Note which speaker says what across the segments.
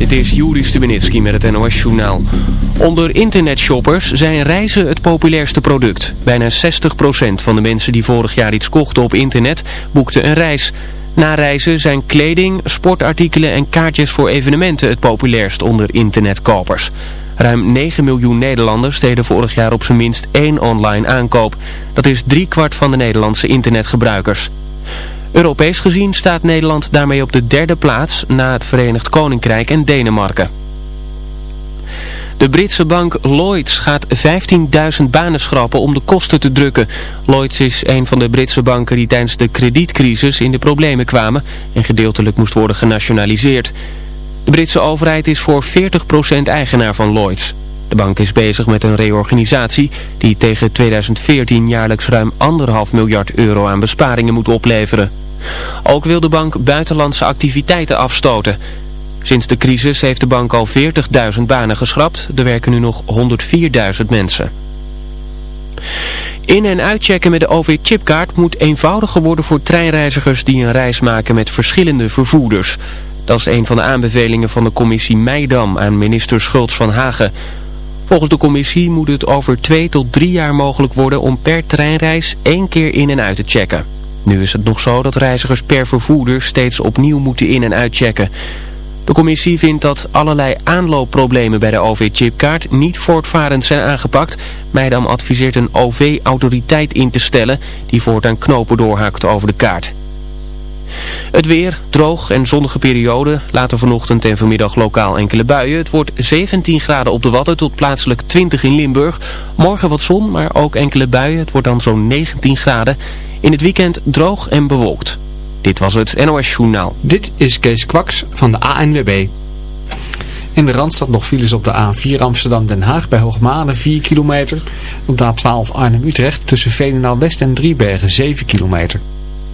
Speaker 1: Dit is Juri Stubenitski met het NOS-journaal. Onder internetshoppers zijn reizen het populairste product. Bijna 60% van de mensen die vorig jaar iets kochten op internet boekten een reis. Na reizen zijn kleding, sportartikelen en kaartjes voor evenementen het populairst onder internetkopers. Ruim 9 miljoen Nederlanders deden vorig jaar op zijn minst één online aankoop. Dat is driekwart van de Nederlandse internetgebruikers. Europees gezien staat Nederland daarmee op de derde plaats na het Verenigd Koninkrijk en Denemarken. De Britse bank Lloyds gaat 15.000 banen schrappen om de kosten te drukken. Lloyds is een van de Britse banken die tijdens de kredietcrisis in de problemen kwamen en gedeeltelijk moest worden genationaliseerd. De Britse overheid is voor 40% eigenaar van Lloyds. De bank is bezig met een reorganisatie die tegen 2014 jaarlijks ruim 1,5 miljard euro aan besparingen moet opleveren. Ook wil de bank buitenlandse activiteiten afstoten. Sinds de crisis heeft de bank al 40.000 banen geschrapt. Er werken nu nog 104.000 mensen. In- en uitchecken met de OV-chipkaart moet eenvoudiger worden voor treinreizigers die een reis maken met verschillende vervoerders. Dat is een van de aanbevelingen van de commissie Meidam aan minister Schultz van Hagen. Volgens de commissie moet het over twee tot drie jaar mogelijk worden om per treinreis één keer in en uit te checken. Nu is het nog zo dat reizigers per vervoerder steeds opnieuw moeten in- en uitchecken. De commissie vindt dat allerlei aanloopproblemen bij de OV-chipkaart niet voortvarend zijn aangepakt. Meidam adviseert een OV-autoriteit in te stellen die voortaan knopen doorhakt over de kaart. Het weer, droog en zonnige periode. Later vanochtend en vanmiddag lokaal enkele buien. Het wordt 17 graden op de Wadden tot plaatselijk 20 in Limburg. Morgen wat zon, maar ook enkele buien. Het wordt dan zo'n 19 graden. In het weekend droog en bewolkt. Dit was het NOS Journaal.
Speaker 2: Dit is Kees Kwaks van de ANWB. In de Randstad nog files op de A4 Amsterdam-Den Haag bij Hoogmade 4 kilometer. Op de A12 Arnhem-Utrecht tussen Veenendaal-West en Driebergen 7 kilometer.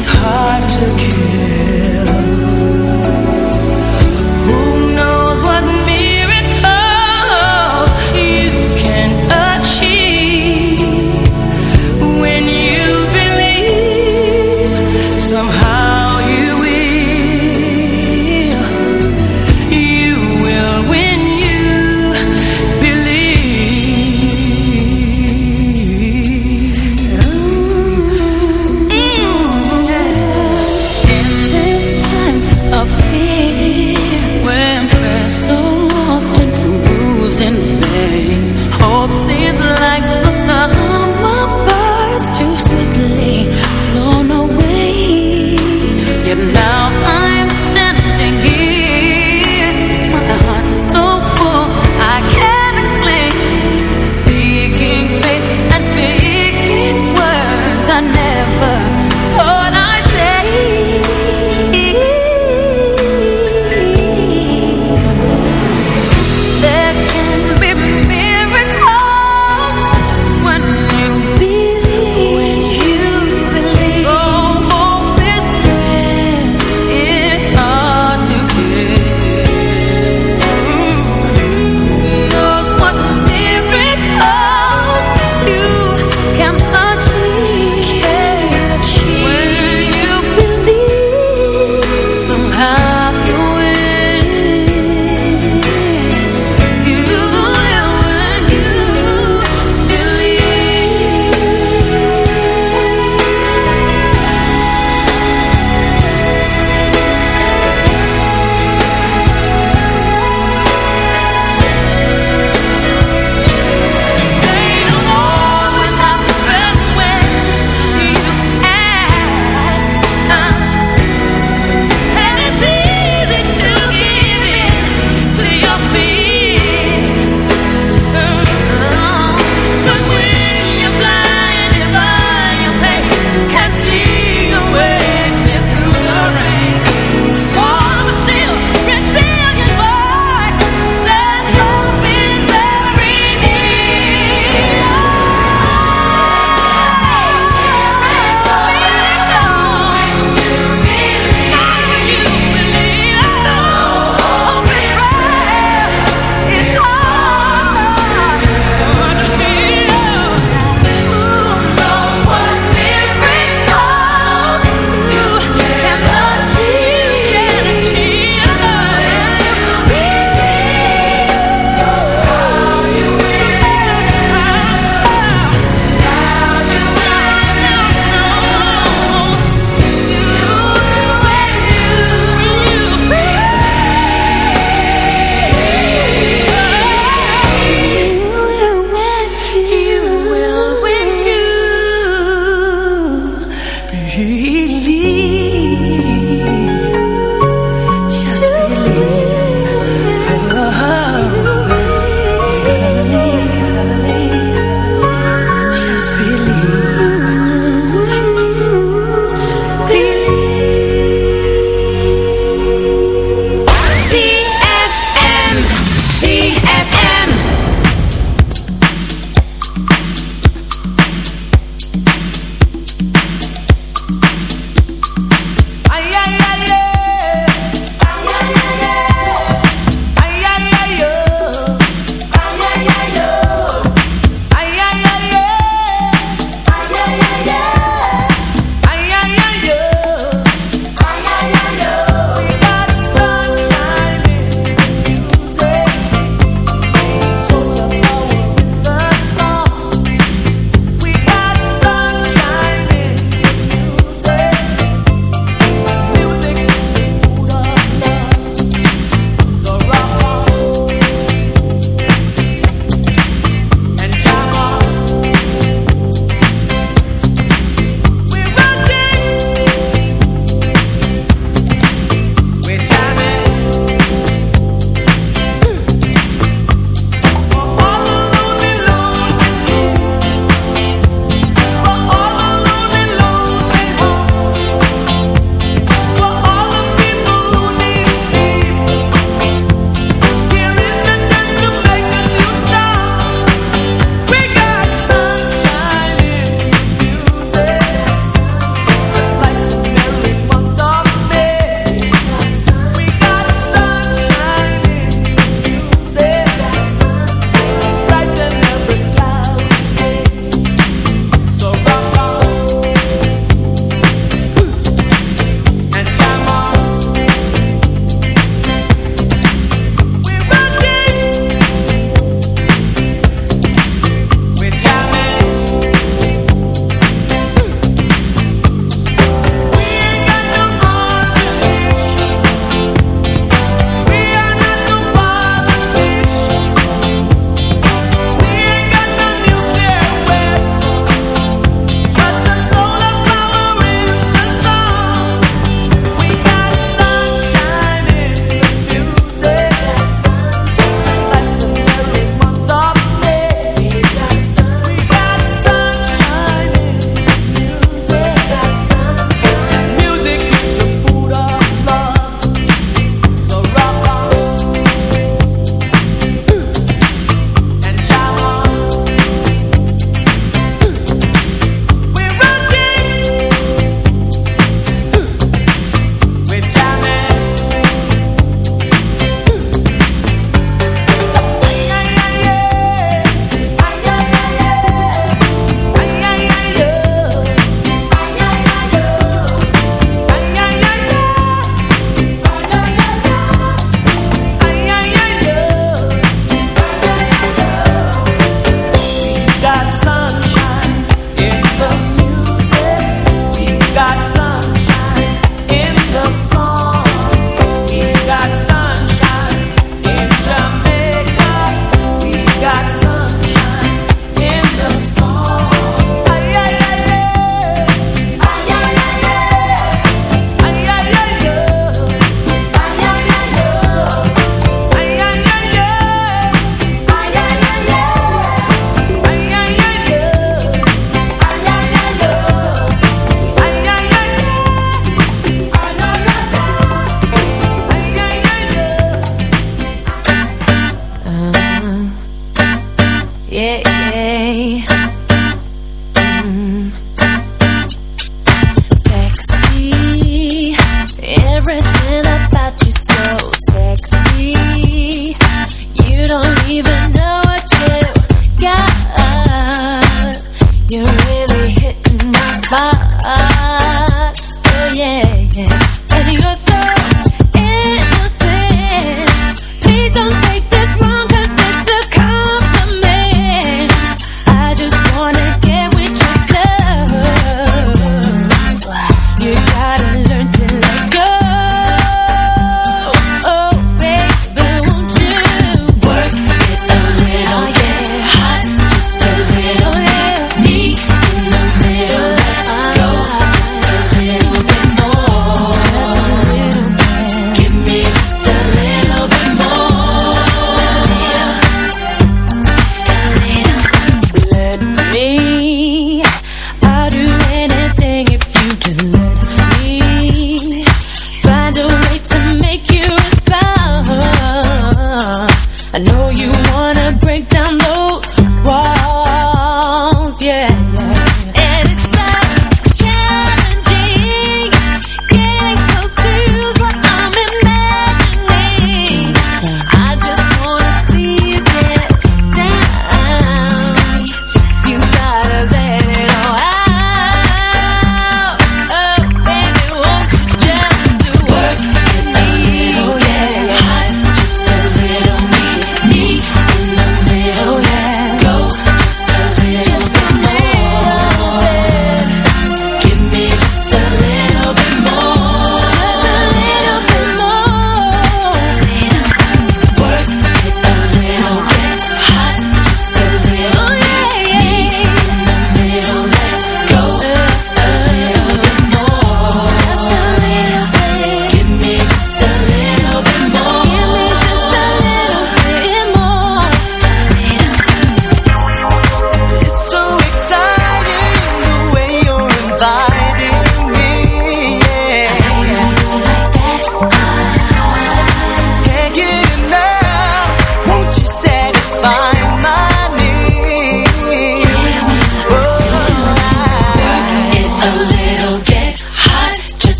Speaker 3: It's hard to
Speaker 4: keep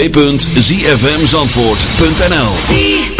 Speaker 4: www.zfmzandvoort.nl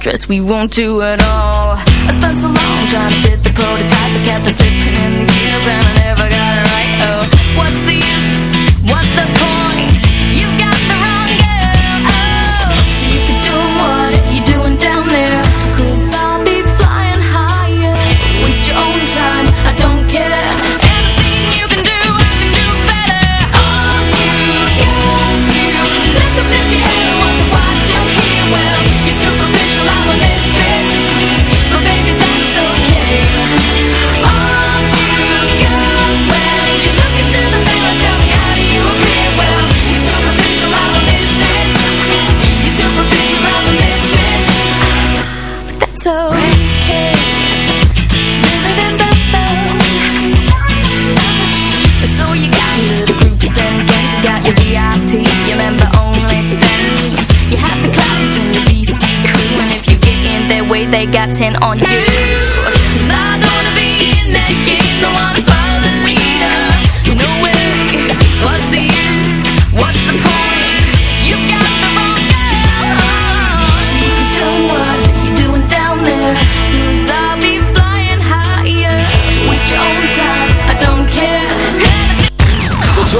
Speaker 4: dress we won't do at all I spent so long trying to fit the prototype I kept on slipping in the gears and I never got it right Oh, what's the use? What's the point? they got 10 on you. Not gonna be in that game.